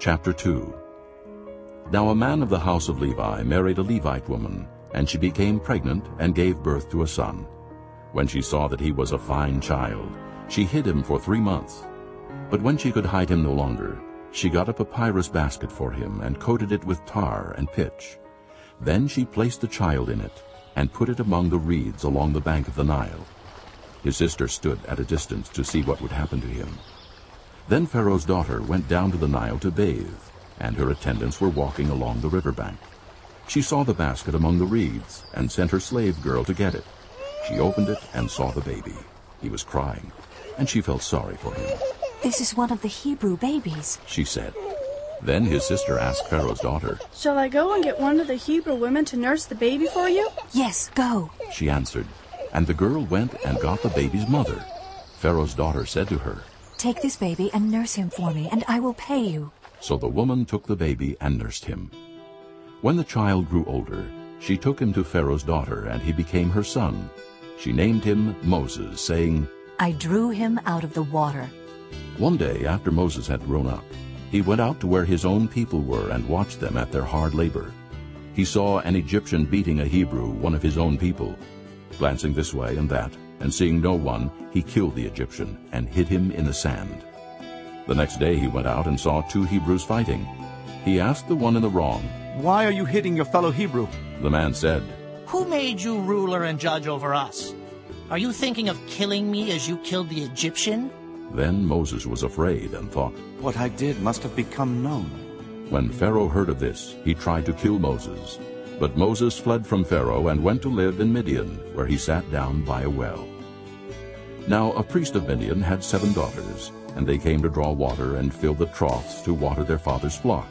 Chapter 2 Now a man of the house of Levi married a Levite woman, and she became pregnant and gave birth to a son. When she saw that he was a fine child, she hid him for three months. But when she could hide him no longer, she got a papyrus basket for him and coated it with tar and pitch. Then she placed the child in it and put it among the reeds along the bank of the Nile. His sister stood at a distance to see what would happen to him. Then Pharaoh's daughter went down to the Nile to bathe, and her attendants were walking along the river bank. She saw the basket among the reeds and sent her slave girl to get it. She opened it and saw the baby. He was crying, and she felt sorry for him. This is one of the Hebrew babies, she said. Then his sister asked Pharaoh's daughter, Shall I go and get one of the Hebrew women to nurse the baby for you? Yes, go. She answered, and the girl went and got the baby's mother. Pharaoh's daughter said to her, Take this baby and nurse him for me, and I will pay you. So the woman took the baby and nursed him. When the child grew older, she took him to Pharaoh's daughter, and he became her son. She named him Moses, saying, I drew him out of the water. One day after Moses had grown up, he went out to where his own people were and watched them at their hard labor. He saw an Egyptian beating a Hebrew, one of his own people. Glancing this way and that, and seeing no one, he killed the Egyptian and hid him in the sand. The next day he went out and saw two Hebrews fighting. He asked the one in the wrong, Why are you hitting your fellow Hebrew? The man said, Who made you ruler and judge over us? Are you thinking of killing me as you killed the Egyptian? Then Moses was afraid and thought, What I did must have become known. When Pharaoh heard of this, he tried to kill Moses. But Moses fled from Pharaoh and went to live in Midian, where he sat down by a well. Now a priest of Midian had seven daughters, and they came to draw water and fill the troughs to water their father's flock.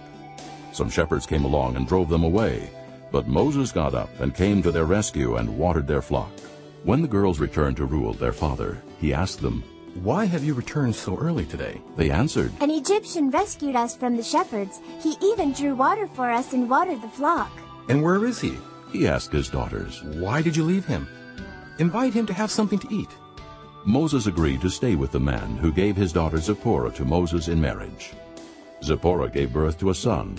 Some shepherds came along and drove them away, but Moses got up and came to their rescue and watered their flock. When the girls returned to Reuel their father, he asked them, Why have you returned so early today? They answered, An Egyptian rescued us from the shepherds. He even drew water for us and watered the flock. And where is he? He asked his daughters. Why did you leave him? Invite him to have something to eat. Moses agreed to stay with the man who gave his daughter Zipporah to Moses in marriage. Zipporah gave birth to a son,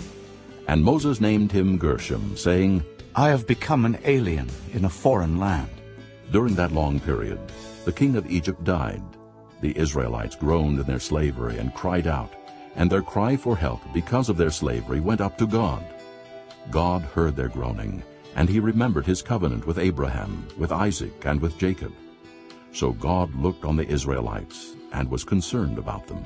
and Moses named him Gershom, saying, I have become an alien in a foreign land. During that long period, the king of Egypt died. The Israelites groaned in their slavery and cried out, and their cry for help because of their slavery went up to God. God heard their groaning, and he remembered his covenant with Abraham, with Isaac, and with Jacob. So God looked on the Israelites and was concerned about them.